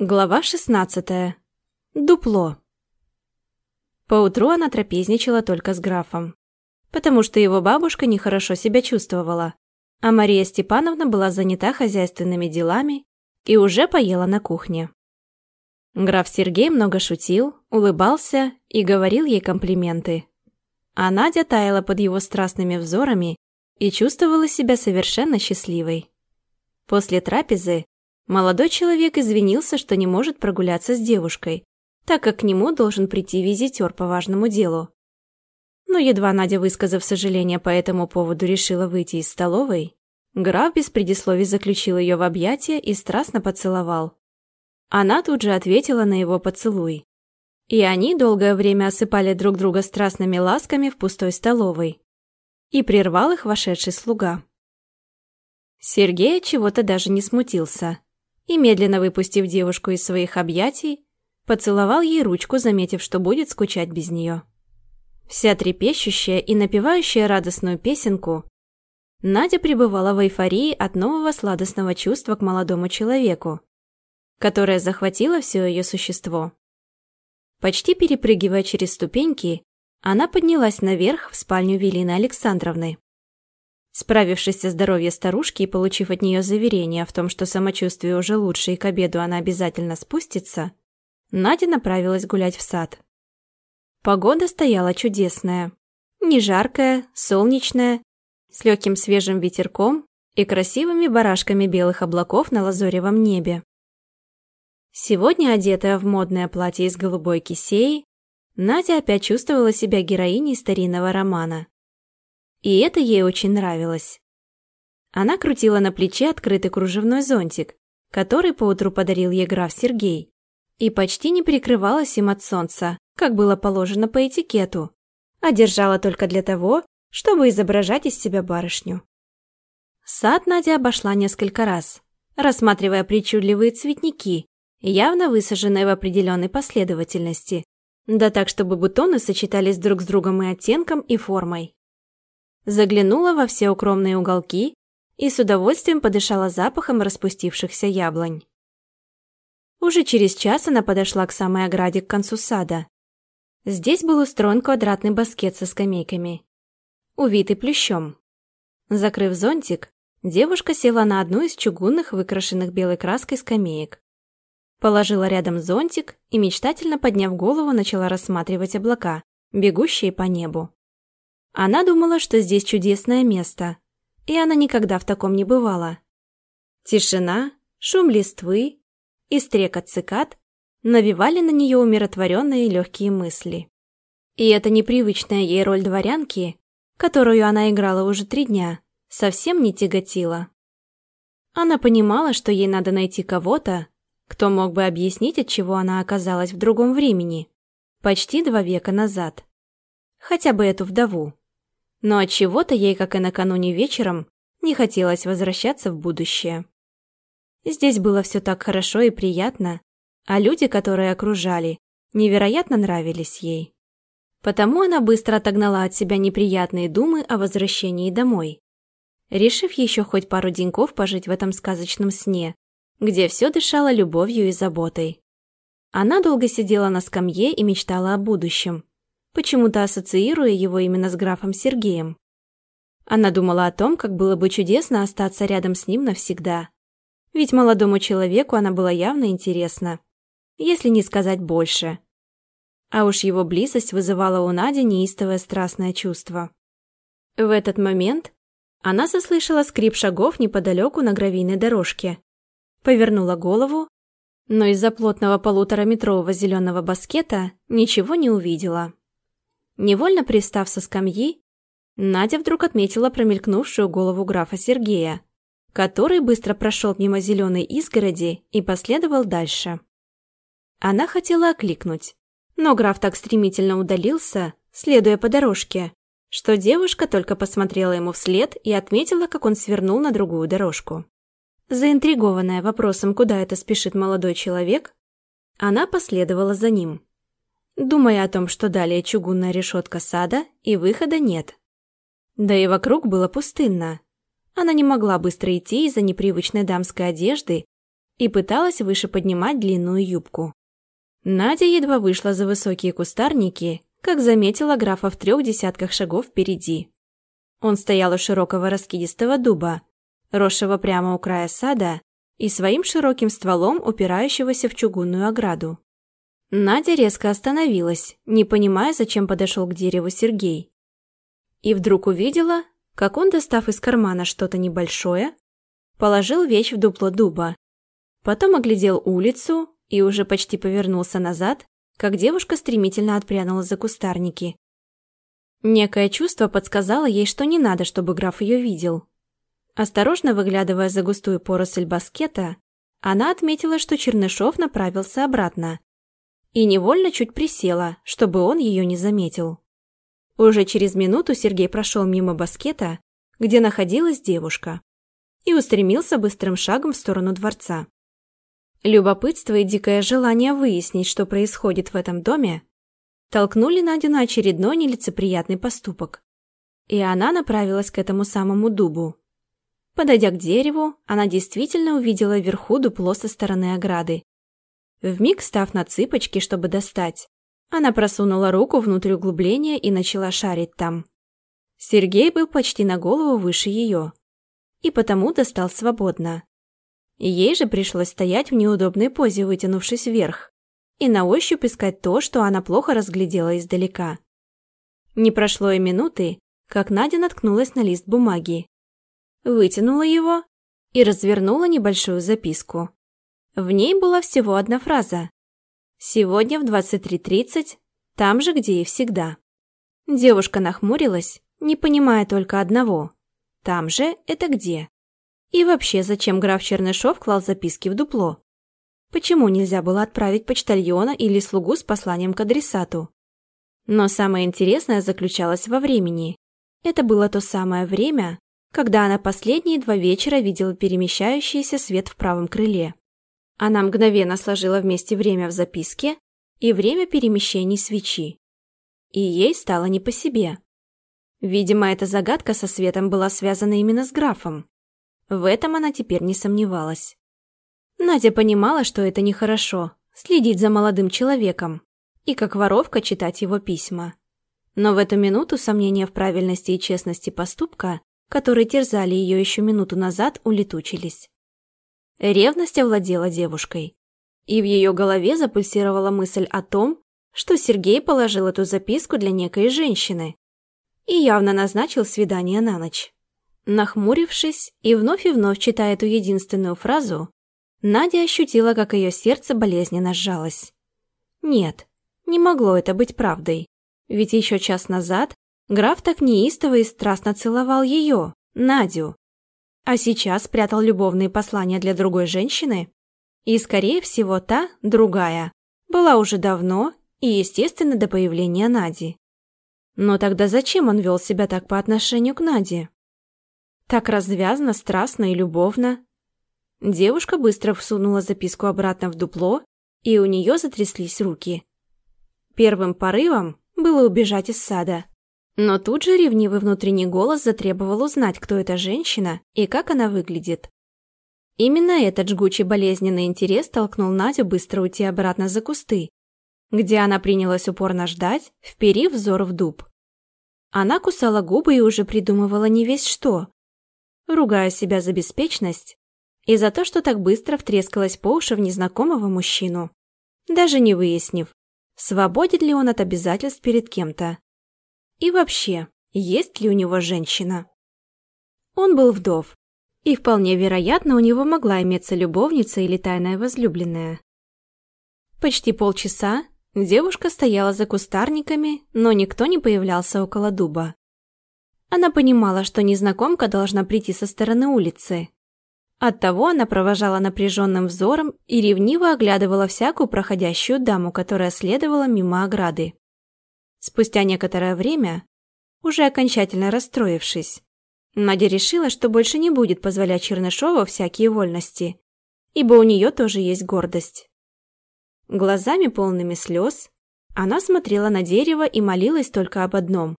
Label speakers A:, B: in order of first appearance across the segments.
A: Глава 16. Дупло. Поутру она трапезничала только с графом, потому что его бабушка нехорошо себя чувствовала, а Мария Степановна была занята хозяйственными делами и уже поела на кухне. Граф Сергей много шутил, улыбался и говорил ей комплименты. А Надя таяла под его страстными взорами и чувствовала себя совершенно счастливой. После трапезы Молодой человек извинился, что не может прогуляться с девушкой, так как к нему должен прийти визитер по важному делу. Но едва Надя, высказав сожаление по этому поводу, решила выйти из столовой, граф без предисловий заключил ее в объятия и страстно поцеловал. Она тут же ответила на его поцелуй. И они долгое время осыпали друг друга страстными ласками в пустой столовой. И прервал их вошедший слуга. Сергей чего-то даже не смутился и, медленно выпустив девушку из своих объятий, поцеловал ей ручку, заметив, что будет скучать без нее. Вся трепещущая и напевающая радостную песенку, Надя пребывала в эйфории от нового сладостного чувства к молодому человеку, которое захватило все ее существо. Почти перепрыгивая через ступеньки, она поднялась наверх в спальню Велины Александровны. Справившись со здоровьем старушки и получив от нее заверение в том, что самочувствие уже лучше и к обеду она обязательно спустится, Надя направилась гулять в сад. Погода стояла чудесная. Не жаркая, солнечная, с легким свежим ветерком и красивыми барашками белых облаков на лазоревом небе. Сегодня, одетая в модное платье из голубой кисеи, Надя опять чувствовала себя героиней старинного романа. И это ей очень нравилось. Она крутила на плече открытый кружевной зонтик, который поутру подарил ей граф Сергей, и почти не прикрывалась им от солнца, как было положено по этикету, а держала только для того, чтобы изображать из себя барышню. Сад Надя обошла несколько раз, рассматривая причудливые цветники, явно высаженные в определенной последовательности, да так, чтобы бутоны сочетались друг с другом и оттенком, и формой заглянула во все укромные уголки и с удовольствием подышала запахом распустившихся яблонь. Уже через час она подошла к самой ограде к концу сада. Здесь был устроен квадратный баскет со скамейками, увитый плющом. Закрыв зонтик, девушка села на одну из чугунных, выкрашенных белой краской скамеек. Положила рядом зонтик и, мечтательно подняв голову, начала рассматривать облака, бегущие по небу. Она думала, что здесь чудесное место, и она никогда в таком не бывала. Тишина, шум листвы и стрекот цикад навевали на нее умиротворенные легкие мысли. И эта непривычная ей роль дворянки, которую она играла уже три дня, совсем не тяготила. Она понимала, что ей надо найти кого-то, кто мог бы объяснить, от чего она оказалась в другом времени, почти два века назад. Хотя бы эту вдову но от чего то ей, как и накануне вечером, не хотелось возвращаться в будущее. Здесь было все так хорошо и приятно, а люди, которые окружали, невероятно нравились ей. Потому она быстро отогнала от себя неприятные думы о возвращении домой, решив еще хоть пару деньков пожить в этом сказочном сне, где все дышало любовью и заботой. Она долго сидела на скамье и мечтала о будущем, почему-то ассоциируя его именно с графом Сергеем. Она думала о том, как было бы чудесно остаться рядом с ним навсегда. Ведь молодому человеку она была явно интересна, если не сказать больше. А уж его близость вызывала у Нади неистовое страстное чувство. В этот момент она заслышала скрип шагов неподалеку на гравийной дорожке. Повернула голову, но из-за плотного полутораметрового зеленого баскета ничего не увидела. Невольно пристав со скамьи, Надя вдруг отметила промелькнувшую голову графа Сергея, который быстро прошел мимо зеленой изгороди и последовал дальше. Она хотела окликнуть, но граф так стремительно удалился, следуя по дорожке, что девушка только посмотрела ему вслед и отметила, как он свернул на другую дорожку. Заинтригованная вопросом, куда это спешит молодой человек, она последовала за ним думая о том, что далее чугунная решетка сада и выхода нет. Да и вокруг было пустынно. Она не могла быстро идти из-за непривычной дамской одежды и пыталась выше поднимать длинную юбку. Надя едва вышла за высокие кустарники, как заметила графа в трех десятках шагов впереди. Он стоял у широкого раскидистого дуба, росшего прямо у края сада и своим широким стволом упирающегося в чугунную ограду. Надя резко остановилась, не понимая, зачем подошел к дереву Сергей. И вдруг увидела, как он, достав из кармана что-то небольшое, положил вещь в дупло дуба. Потом оглядел улицу и уже почти повернулся назад, как девушка стремительно отпрянула за кустарники. Некое чувство подсказало ей, что не надо, чтобы граф ее видел. Осторожно выглядывая за густую поросль баскета, она отметила, что Чернышов направился обратно и невольно чуть присела, чтобы он ее не заметил. Уже через минуту Сергей прошел мимо баскета, где находилась девушка, и устремился быстрым шагом в сторону дворца. Любопытство и дикое желание выяснить, что происходит в этом доме, толкнули Надю на очередной нелицеприятный поступок. И она направилась к этому самому дубу. Подойдя к дереву, она действительно увидела вверху дупло со стороны ограды. Вмиг став на цыпочки, чтобы достать, она просунула руку внутрь углубления и начала шарить там. Сергей был почти на голову выше ее, и потому достал свободно. Ей же пришлось стоять в неудобной позе, вытянувшись вверх, и на ощупь искать то, что она плохо разглядела издалека. Не прошло и минуты, как Надя наткнулась на лист бумаги. Вытянула его и развернула небольшую записку. В ней была всего одна фраза. «Сегодня в 23.30, там же, где и всегда». Девушка нахмурилась, не понимая только одного. «Там же это где?» И вообще, зачем граф Чернышов клал записки в дупло? Почему нельзя было отправить почтальона или слугу с посланием к адресату? Но самое интересное заключалось во времени. Это было то самое время, когда она последние два вечера видела перемещающийся свет в правом крыле. Она мгновенно сложила вместе время в записке и время перемещений свечи. И ей стало не по себе. Видимо, эта загадка со светом была связана именно с графом. В этом она теперь не сомневалась. Надя понимала, что это нехорошо – следить за молодым человеком и как воровка читать его письма. Но в эту минуту сомнения в правильности и честности поступка, которые терзали ее еще минуту назад, улетучились. Ревность овладела девушкой. И в ее голове запульсировала мысль о том, что Сергей положил эту записку для некой женщины и явно назначил свидание на ночь. Нахмурившись и вновь и вновь читая эту единственную фразу, Надя ощутила, как ее сердце болезненно сжалось. Нет, не могло это быть правдой. Ведь еще час назад граф так неистово и страстно целовал ее, Надю. А сейчас прятал любовные послания для другой женщины. И, скорее всего, та, другая, была уже давно и, естественно, до появления Нади. Но тогда зачем он вел себя так по отношению к Наде? Так развязно, страстно и любовно. Девушка быстро всунула записку обратно в дупло, и у нее затряслись руки. Первым порывом было убежать из сада. Но тут же ревнивый внутренний голос затребовал узнать, кто эта женщина и как она выглядит. Именно этот жгучий болезненный интерес толкнул Надю быстро уйти обратно за кусты, где она принялась упорно ждать, вперив взор в дуб. Она кусала губы и уже придумывала не весь что, ругая себя за беспечность и за то, что так быстро втрескалась по уши в незнакомого мужчину, даже не выяснив, свободен ли он от обязательств перед кем-то. И вообще, есть ли у него женщина? Он был вдов, и вполне вероятно, у него могла иметься любовница или тайная возлюбленная. Почти полчаса девушка стояла за кустарниками, но никто не появлялся около дуба. Она понимала, что незнакомка должна прийти со стороны улицы. Оттого она провожала напряженным взором и ревниво оглядывала всякую проходящую даму, которая следовала мимо ограды. Спустя некоторое время, уже окончательно расстроившись, Надя решила, что больше не будет позволять Чернышову всякие вольности, ибо у нее тоже есть гордость. Глазами полными слез она смотрела на дерево и молилась только об одном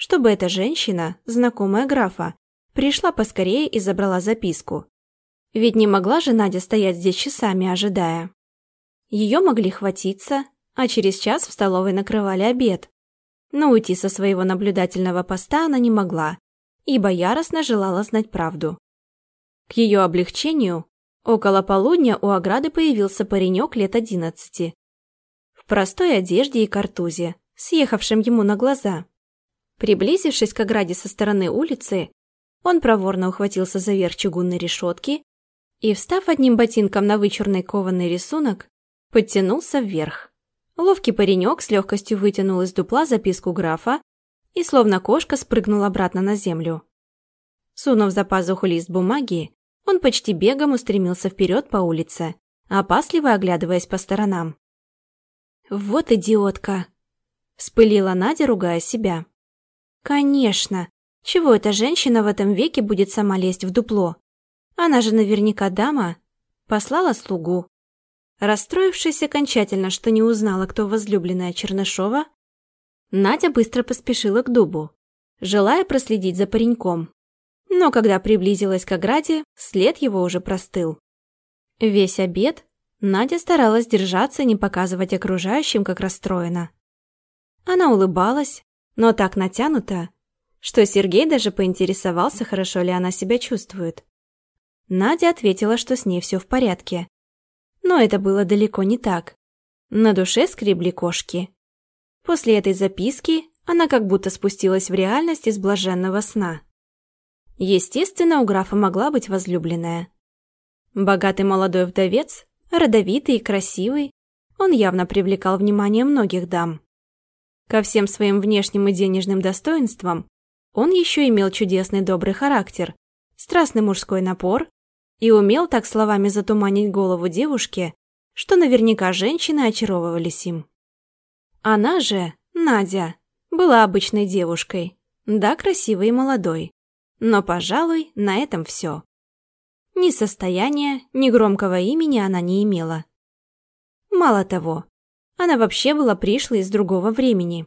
A: чтобы эта женщина, знакомая графа, пришла поскорее и забрала записку. Ведь не могла же Надя стоять здесь часами, ожидая. Ее могли хватиться, а через час в столовой накрывали обед. Но уйти со своего наблюдательного поста она не могла, ибо яростно желала знать правду. К ее облегчению, около полудня у ограды появился паренек лет одиннадцати. В простой одежде и картузе, съехавшем ему на глаза. Приблизившись к ограде со стороны улицы, он проворно ухватился за верх чугунной решетки и, встав одним ботинком на вычурный кованый рисунок, подтянулся вверх. Ловкий паренек с легкостью вытянул из дупла записку графа и, словно кошка, спрыгнул обратно на землю. Сунув за пазуху лист бумаги, он почти бегом устремился вперед по улице, опасливо оглядываясь по сторонам. «Вот идиотка!» – вспылила Надя, ругая себя. «Конечно! Чего эта женщина в этом веке будет сама лезть в дупло? Она же наверняка дама. Послала слугу. Расстроившись окончательно, что не узнала, кто возлюбленная Чернышова, Надя быстро поспешила к дубу, желая проследить за пареньком. Но когда приблизилась к ограде, след его уже простыл. Весь обед Надя старалась держаться и не показывать окружающим, как расстроена. Она улыбалась, но так натянуто, что Сергей даже поинтересовался, хорошо ли она себя чувствует. Надя ответила, что с ней все в порядке. Но это было далеко не так. На душе скребли кошки. После этой записки она как будто спустилась в реальность из блаженного сна. Естественно, у графа могла быть возлюбленная. Богатый молодой вдовец, родовитый и красивый, он явно привлекал внимание многих дам. Ко всем своим внешним и денежным достоинствам он еще имел чудесный добрый характер, страстный мужской напор и умел так словами затуманить голову девушке, что наверняка женщины очаровывались им. Она же, Надя, была обычной девушкой, да, красивой и молодой, но, пожалуй, на этом все. Ни состояния, ни громкого имени она не имела. Мало того, она вообще была пришлой из другого времени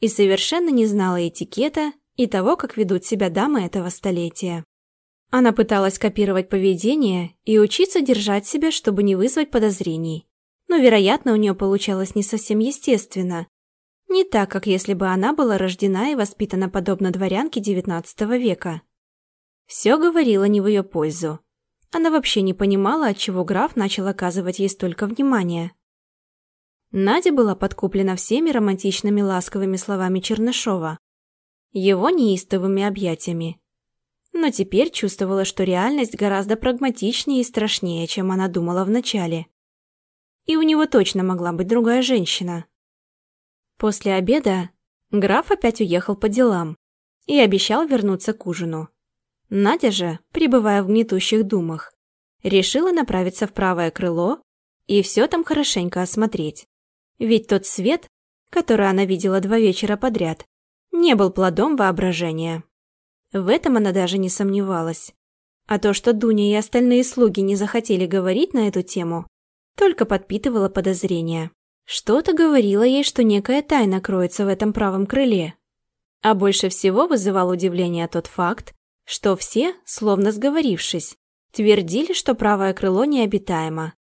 A: и совершенно не знала этикета и того, как ведут себя дамы этого столетия. Она пыталась копировать поведение и учиться держать себя, чтобы не вызвать подозрений. Но, вероятно, у нее получалось не совсем естественно. Не так, как если бы она была рождена и воспитана подобно дворянке XIX века. Все говорило не в ее пользу. Она вообще не понимала, отчего граф начал оказывать ей столько внимания. Надя была подкуплена всеми романтичными ласковыми словами Чернышова его неистовыми объятиями. Но теперь чувствовала, что реальность гораздо прагматичнее и страшнее, чем она думала вначале. И у него точно могла быть другая женщина. После обеда граф опять уехал по делам и обещал вернуться к ужину. Надя же, пребывая в гнетущих думах, решила направиться в правое крыло и все там хорошенько осмотреть. Ведь тот свет, который она видела два вечера подряд, не был плодом воображения. В этом она даже не сомневалась. А то, что Дуня и остальные слуги не захотели говорить на эту тему, только подпитывало подозрения. Что-то говорило ей, что некая тайна кроется в этом правом крыле. А больше всего вызывал удивление тот факт, что все, словно сговорившись, твердили, что правое крыло необитаемо.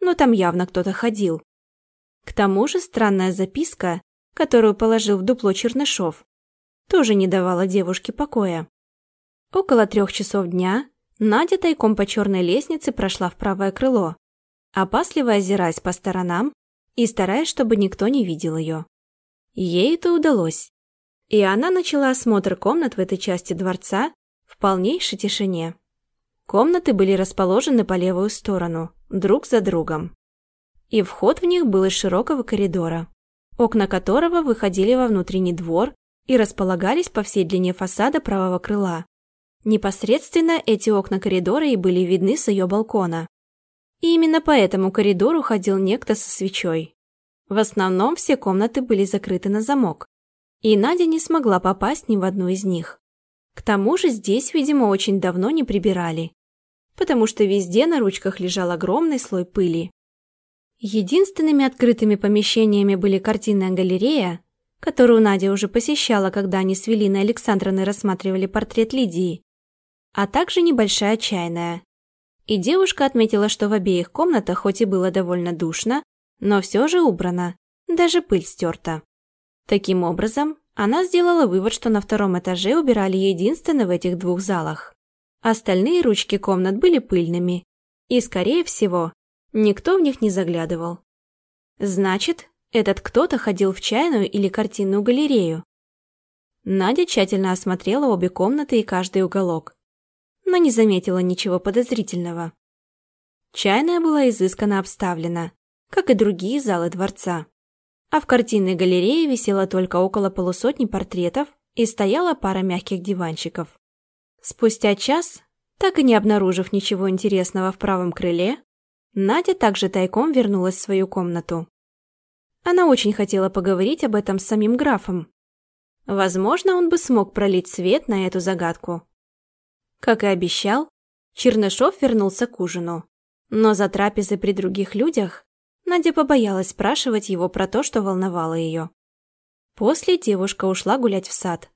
A: Но там явно кто-то ходил. К тому же странная записка, которую положил в дупло Чернышов, тоже не давала девушке покоя. Около трех часов дня Надя тайком по черной лестнице прошла в правое крыло, опасливо озираясь по сторонам и стараясь, чтобы никто не видел ее. Ей это удалось, и она начала осмотр комнат в этой части дворца в полнейшей тишине. Комнаты были расположены по левую сторону, друг за другом. И вход в них был из широкого коридора, окна которого выходили во внутренний двор и располагались по всей длине фасада правого крыла. Непосредственно эти окна коридора и были видны с ее балкона. И именно по этому коридору ходил некто со свечой. В основном все комнаты были закрыты на замок, и Надя не смогла попасть ни в одну из них. К тому же здесь, видимо, очень давно не прибирали, потому что везде на ручках лежал огромный слой пыли. Единственными открытыми помещениями были картинная галерея, которую Надя уже посещала, когда они с Велиной Александровной рассматривали портрет Лидии, а также небольшая чайная. И девушка отметила, что в обеих комнатах хоть и было довольно душно, но все же убрано, даже пыль стерта. Таким образом, она сделала вывод, что на втором этаже убирали единственно в этих двух залах. Остальные ручки комнат были пыльными, и, скорее всего, никто в них не заглядывал. Значит, этот кто-то ходил в чайную или картинную галерею. Надя тщательно осмотрела обе комнаты и каждый уголок, но не заметила ничего подозрительного. Чайная была изысканно обставлена, как и другие залы дворца. А в картинной галерее висело только около полусотни портретов и стояла пара мягких диванчиков. Спустя час, так и не обнаружив ничего интересного в правом крыле, Надя также тайком вернулась в свою комнату. Она очень хотела поговорить об этом с самим графом. Возможно, он бы смог пролить свет на эту загадку. Как и обещал, Чернышов вернулся к ужину. Но за трапезой при других людях Надя побоялась спрашивать его про то, что волновало ее. После девушка ушла гулять в сад.